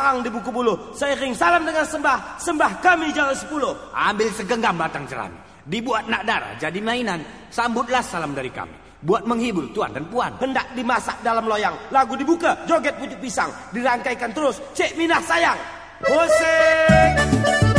Ang di buku bulu. Seiring salam dengan sembah, sembah kami jalan sepuluh. Ambil segenggam batang jerami. Dibuat nak darah jadi mainan. Sambutlah salam dari kami. Buat menghibur tuan dan puan. Hendak dimasak dalam loyang. Lagu dibuka, joget pucuk pisang. Dirangkaikan terus, cek minah sayang. Musik.